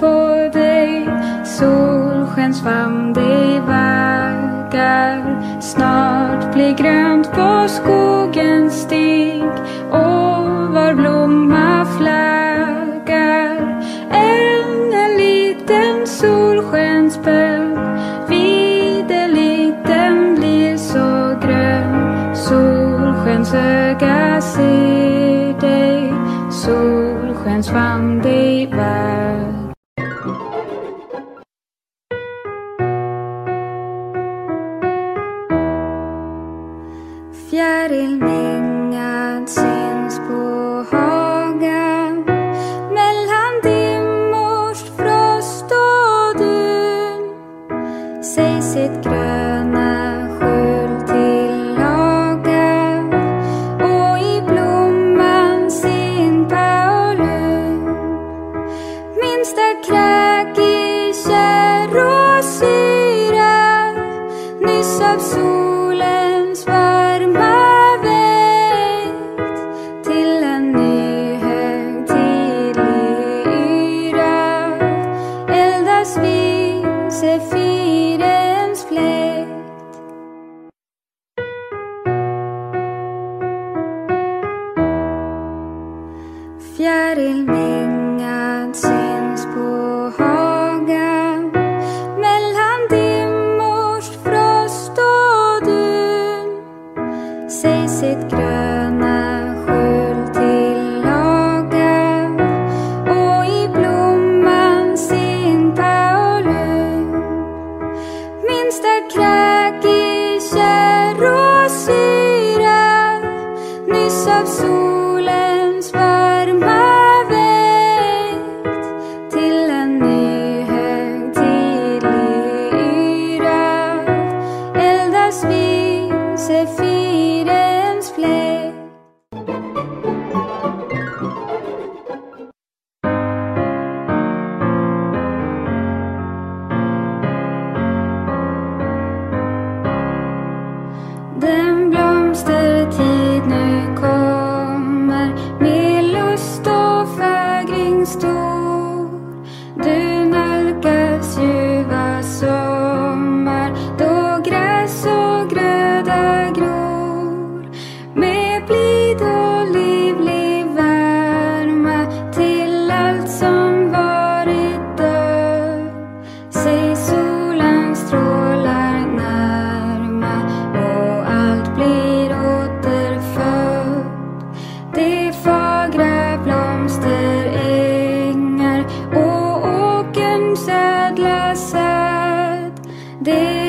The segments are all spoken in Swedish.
på dig, solskensfamn dig och åkerns ädla säd. Det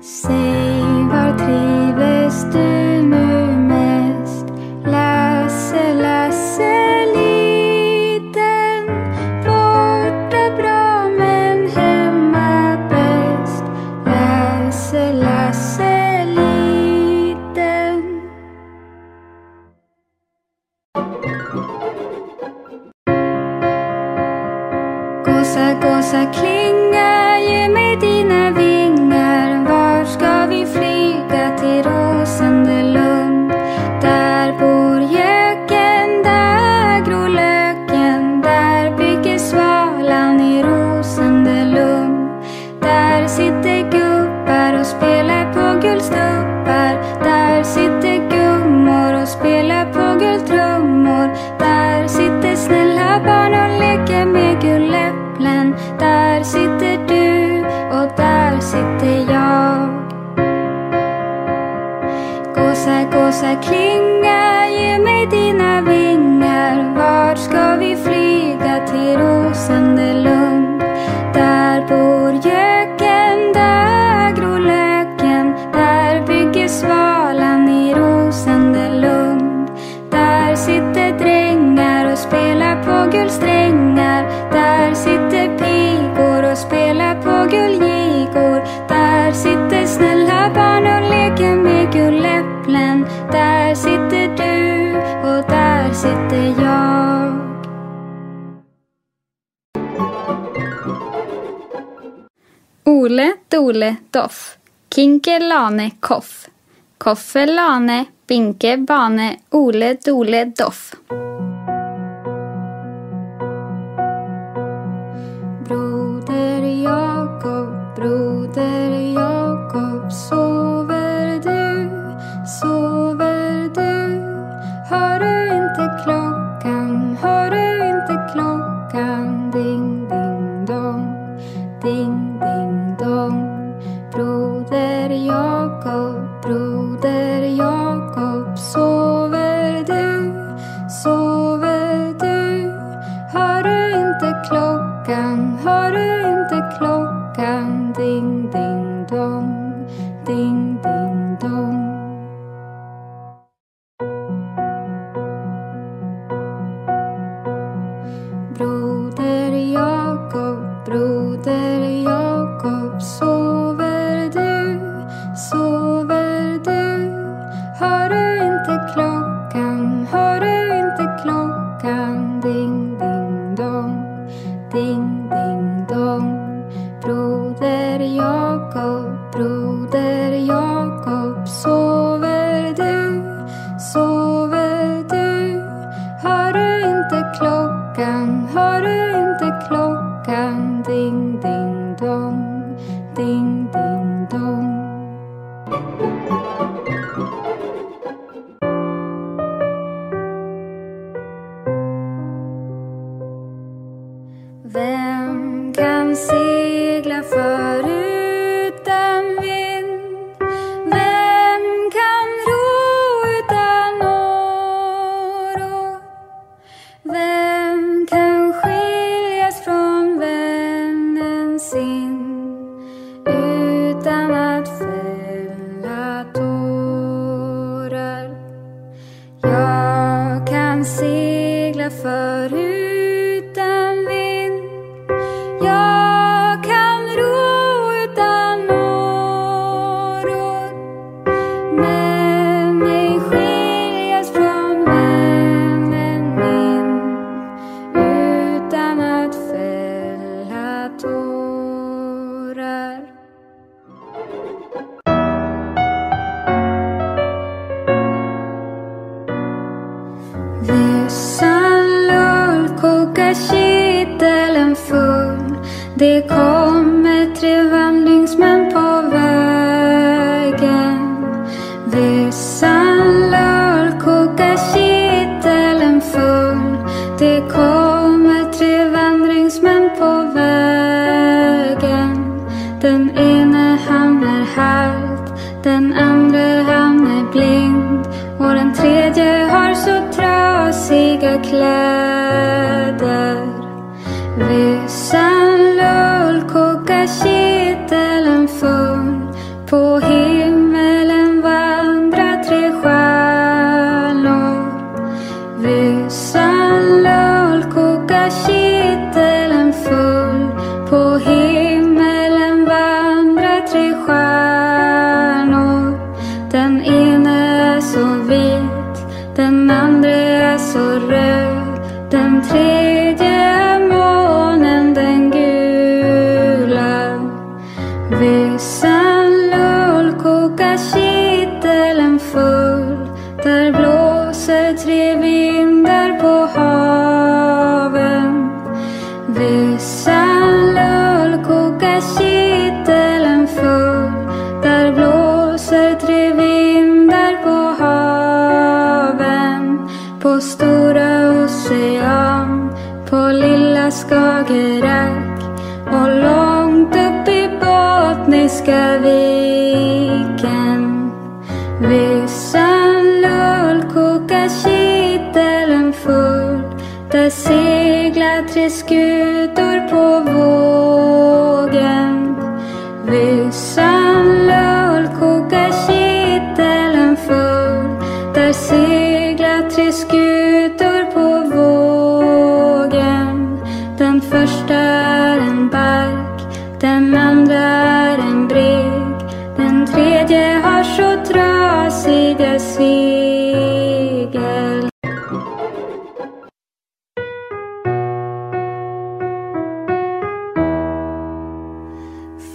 Say must be Där sitter snälla barn och leker med gulläpplen. Där sitter du och där sitter jag. Ole Dole Doff. Kinke Lane Koff. Koffe Lane. Binke Bane. Ole Dole Doff. Broder Jakob, sover du? Sover du? Hör du inte klockan? Hör du inte klockan? Ding, ding, dong. Ding, ding, dong. Broder Jakob go through broder jag heart man's. Himmelska lull kokar kitteln full Där seglar tre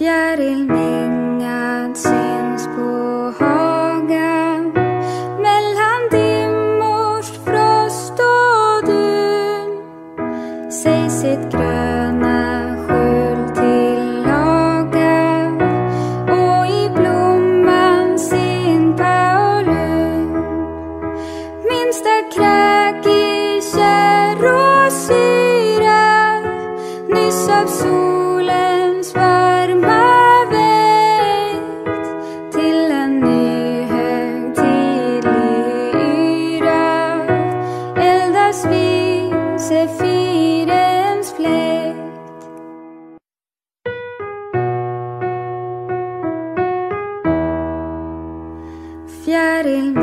fjäril mängad syns på havet. confiar en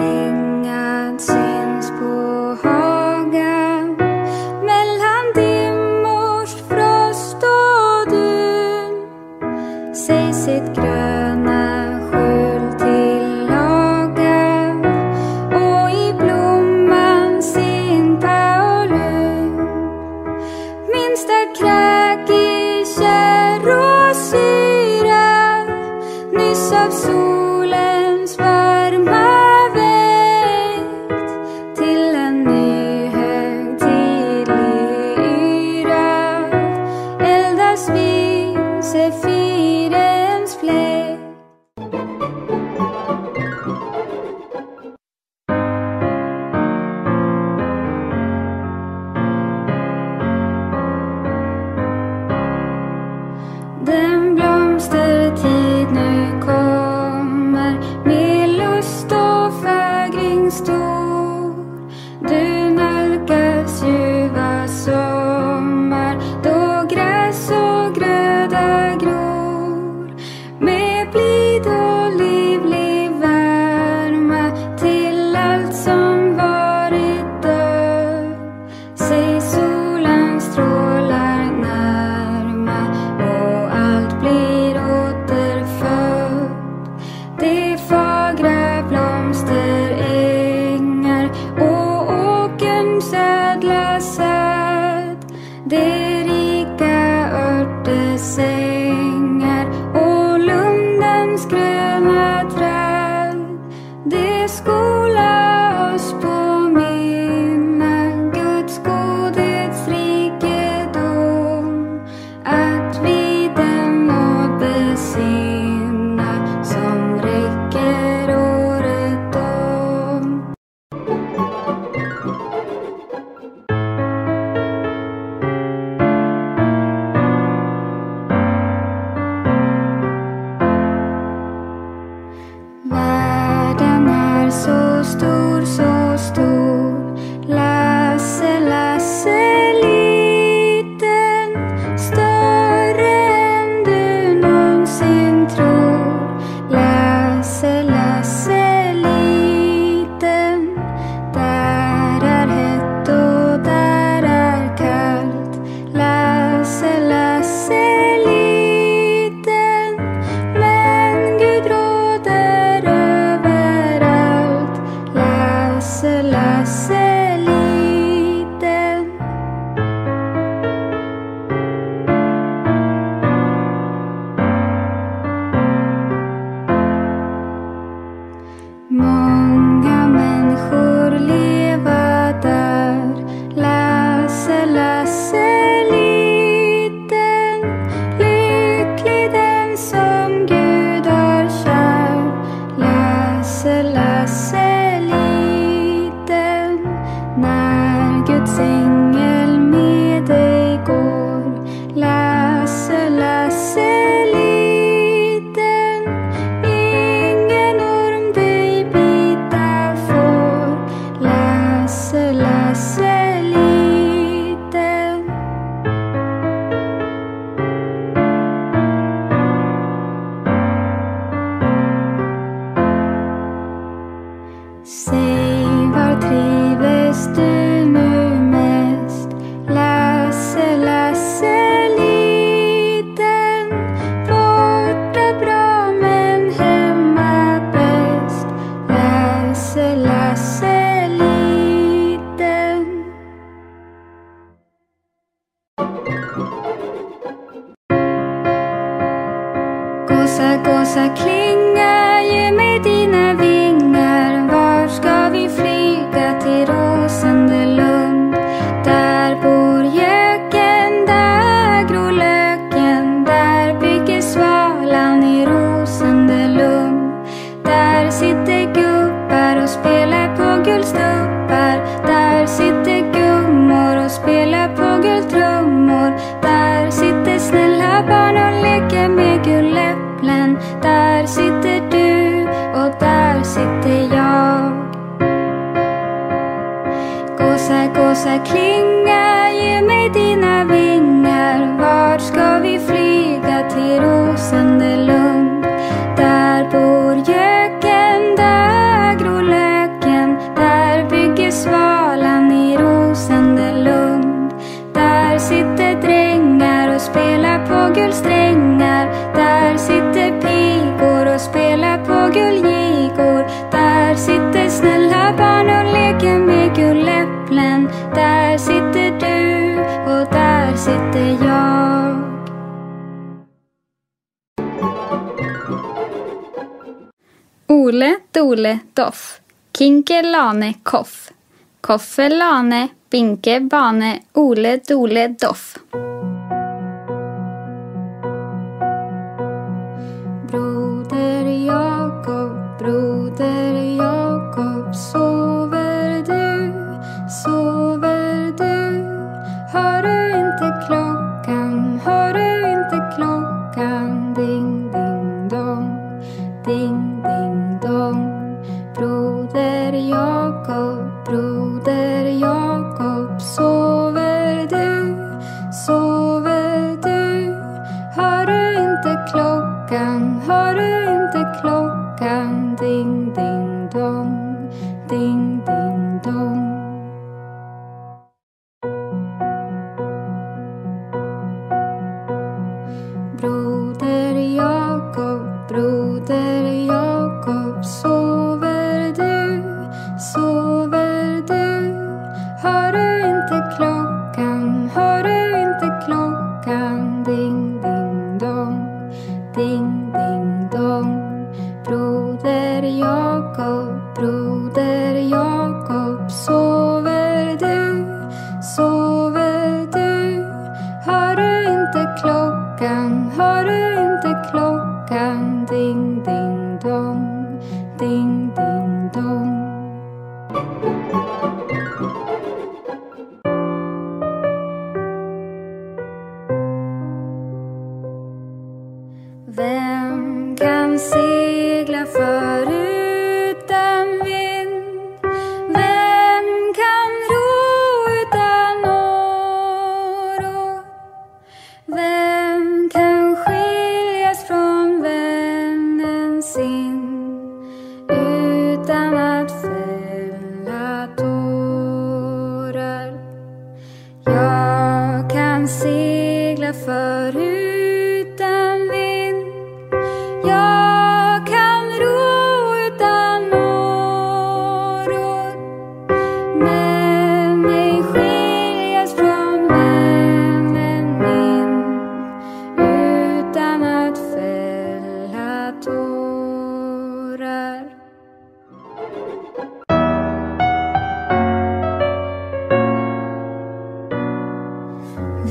spelar på guldsträngar. Där sitter pigor och spelar på guldjigor. Där sitter snälla barn och leker med gulläpplen. Där sitter du och där sitter jag. Ole Dole Doff Kinke Lane Koff Koffe Lane Binke Bane Ole Dole Doff broder Jakob sover du, sover du, hör du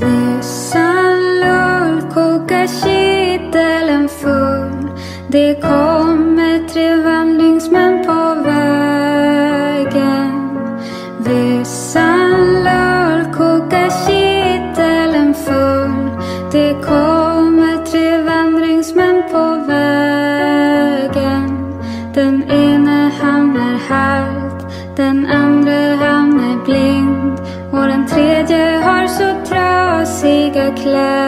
Resan lugn, kokar kittelen full. Det kommer tre vandringsmän ikhlas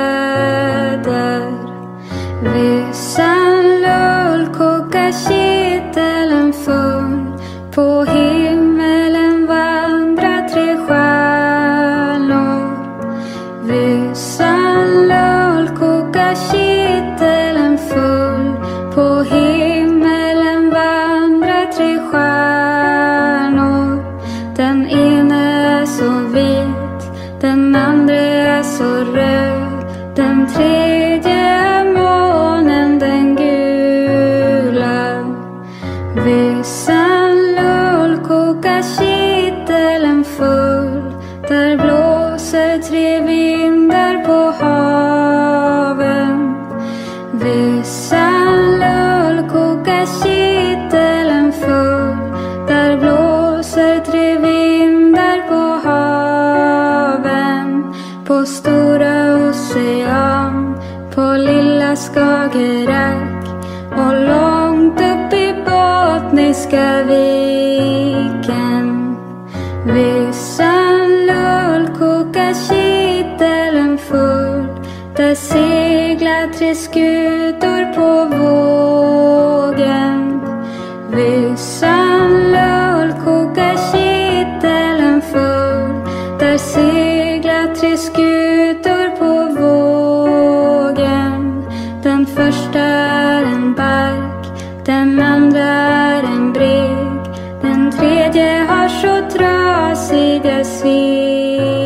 På stora ocean, på lilla Skagerrak och långt upp i Bottniska viken. Vissan lull kokar kittelen full. Där seglar tre skutor på vår